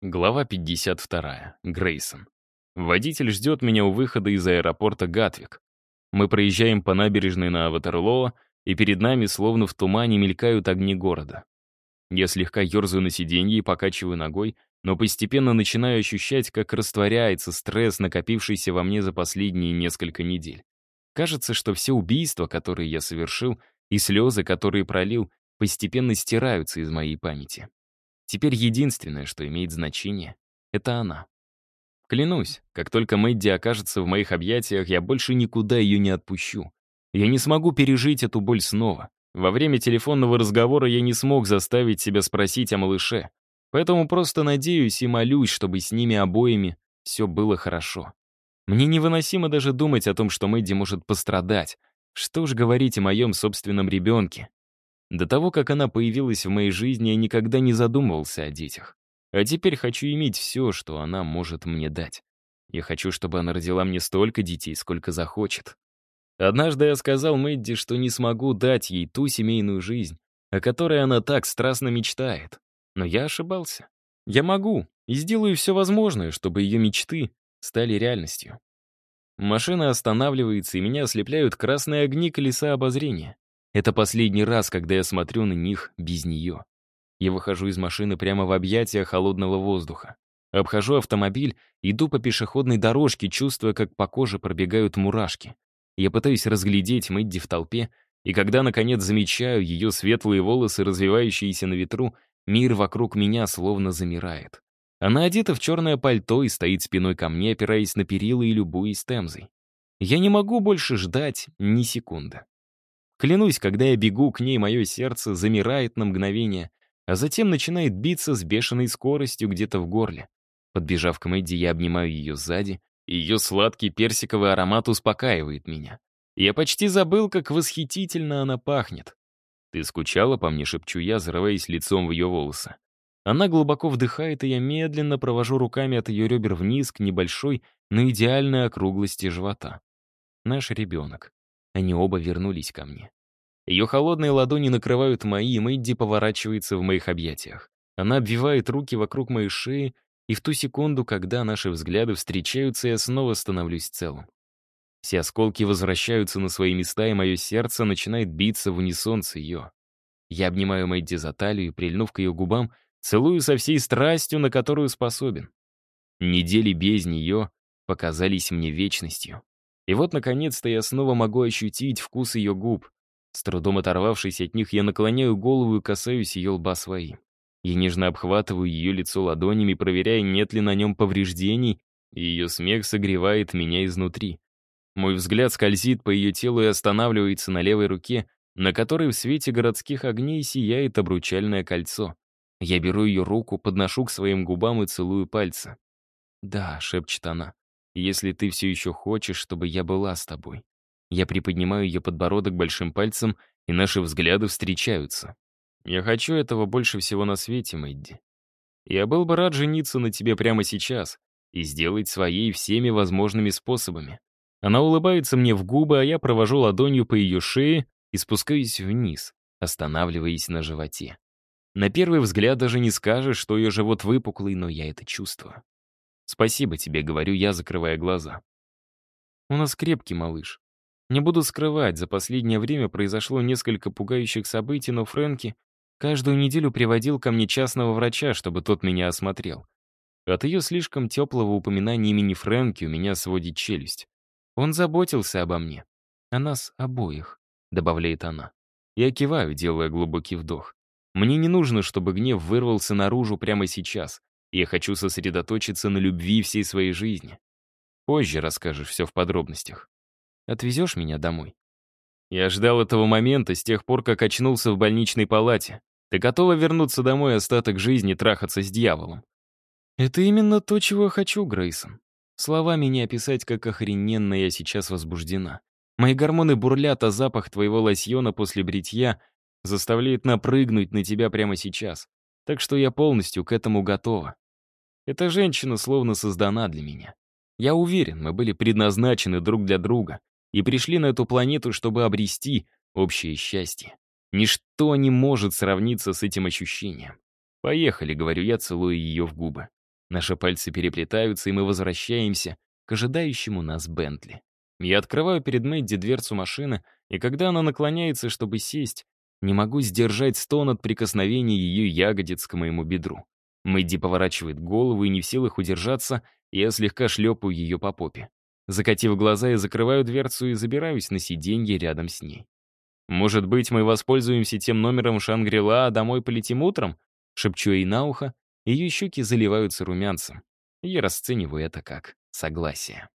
Глава 52. Грейсон. Водитель ждет меня у выхода из аэропорта Гатвик. Мы проезжаем по набережной на Ватерлоо, и перед нами, словно в тумане, мелькают огни города. Я слегка ерзаю на сиденье и покачиваю ногой, но постепенно начинаю ощущать, как растворяется стресс, накопившийся во мне за последние несколько недель. Кажется, что все убийства, которые я совершил, и слезы, которые пролил, постепенно стираются из моей памяти. Теперь единственное, что имеет значение, — это она. Клянусь, как только Мэдди окажется в моих объятиях, я больше никуда ее не отпущу. Я не смогу пережить эту боль снова. Во время телефонного разговора я не смог заставить себя спросить о малыше. Поэтому просто надеюсь и молюсь, чтобы с ними обоими все было хорошо. Мне невыносимо даже думать о том, что Мэдди может пострадать. Что уж говорить о моем собственном ребенке. До того, как она появилась в моей жизни, я никогда не задумывался о детях. А теперь хочу иметь все, что она может мне дать. Я хочу, чтобы она родила мне столько детей, сколько захочет. Однажды я сказал Мэдди, что не смогу дать ей ту семейную жизнь, о которой она так страстно мечтает. Но я ошибался. Я могу и сделаю все возможное, чтобы ее мечты стали реальностью. Машина останавливается, и меня ослепляют красные огни колеса обозрения. Это последний раз, когда я смотрю на них без нее. Я выхожу из машины прямо в объятия холодного воздуха. Обхожу автомобиль, иду по пешеходной дорожке, чувствуя, как по коже пробегают мурашки. Я пытаюсь разглядеть Мэдди в толпе, и когда, наконец, замечаю ее светлые волосы, развивающиеся на ветру, мир вокруг меня словно замирает. Она одета в черное пальто и стоит спиной ко мне, опираясь на перила и любуясь темзой. Я не могу больше ждать ни секунды. Клянусь, когда я бегу к ней, мое сердце замирает на мгновение, а затем начинает биться с бешеной скоростью где-то в горле. Подбежав к Мэдди, я обнимаю ее сзади, и ее сладкий персиковый аромат успокаивает меня. Я почти забыл, как восхитительно она пахнет. «Ты скучала по мне?» — шепчу я, зарываясь лицом в ее волосы. Она глубоко вдыхает, и я медленно провожу руками от ее ребер вниз к небольшой, но идеальной округлости живота. Наш ребенок. Они оба вернулись ко мне. Ее холодные ладони накрывают мои, и Мэдди поворачивается в моих объятиях. Она обвивает руки вокруг моей шеи, и в ту секунду, когда наши взгляды встречаются, я снова становлюсь целым. Все осколки возвращаются на свои места, и мое сердце начинает биться в унисон с ее. Я обнимаю Мэдди за талию и, прильнув к ее губам, целую со всей страстью, на которую способен. Недели без нее показались мне вечностью. И вот, наконец-то, я снова могу ощутить вкус ее губ. С трудом оторвавшись от них, я наклоняю голову и касаюсь ее лба своим. Я нежно обхватываю ее лицо ладонями, проверяя, нет ли на нем повреждений, и ее смех согревает меня изнутри. Мой взгляд скользит по ее телу и останавливается на левой руке, на которой в свете городских огней сияет обручальное кольцо. Я беру ее руку, подношу к своим губам и целую пальцы. «Да», — шепчет она, если ты все еще хочешь, чтобы я была с тобой. Я приподнимаю ее подбородок большим пальцем, и наши взгляды встречаются. Я хочу этого больше всего на свете, Мэдди. Я был бы рад жениться на тебе прямо сейчас и сделать своей всеми возможными способами. Она улыбается мне в губы, а я провожу ладонью по ее шее и спускаюсь вниз, останавливаясь на животе. На первый взгляд даже не скажешь, что ее живот выпуклый, но я это чувствую. «Спасибо тебе», — говорю я, закрывая глаза. «У нас крепкий малыш. Не буду скрывать, за последнее время произошло несколько пугающих событий, но Фрэнки каждую неделю приводил ко мне частного врача, чтобы тот меня осмотрел. От ее слишком теплого упоминания имени Фрэнки у меня сводит челюсть. Он заботился обо мне. О нас обоих, добавляет она. Я киваю, делая глубокий вдох. Мне не нужно, чтобы гнев вырвался наружу прямо сейчас. Я хочу сосредоточиться на любви всей своей жизни. Позже расскажешь все в подробностях. Отвезешь меня домой? Я ждал этого момента с тех пор, как очнулся в больничной палате. Ты готова вернуться домой остаток жизни трахаться с дьяволом? Это именно то, чего я хочу, Грейсон. Словами не описать, как охрененно я сейчас возбуждена. Мои гормоны бурлят, а запах твоего лосьона после бритья заставляет напрыгнуть на тебя прямо сейчас. Так что я полностью к этому готова. Эта женщина словно создана для меня. Я уверен, мы были предназначены друг для друга и пришли на эту планету, чтобы обрести общее счастье. Ничто не может сравниться с этим ощущением. «Поехали», — говорю я, целуя ее в губы. Наши пальцы переплетаются, и мы возвращаемся к ожидающему нас Бентли. Я открываю перед Мэдди дверцу машины, и когда она наклоняется, чтобы сесть, не могу сдержать стон от прикосновения ее ягодиц к моему бедру. Мэдди поворачивает голову, и не в силах удержаться, я слегка шлепаю ее по попе. Закатив глаза, я закрываю дверцу и забираюсь на сиденье рядом с ней. «Может быть, мы воспользуемся тем номером Шангрила, а домой полетим утром?» Шепчу ей на ухо, ее щеки заливаются румянцем. Я расцениваю это как согласие.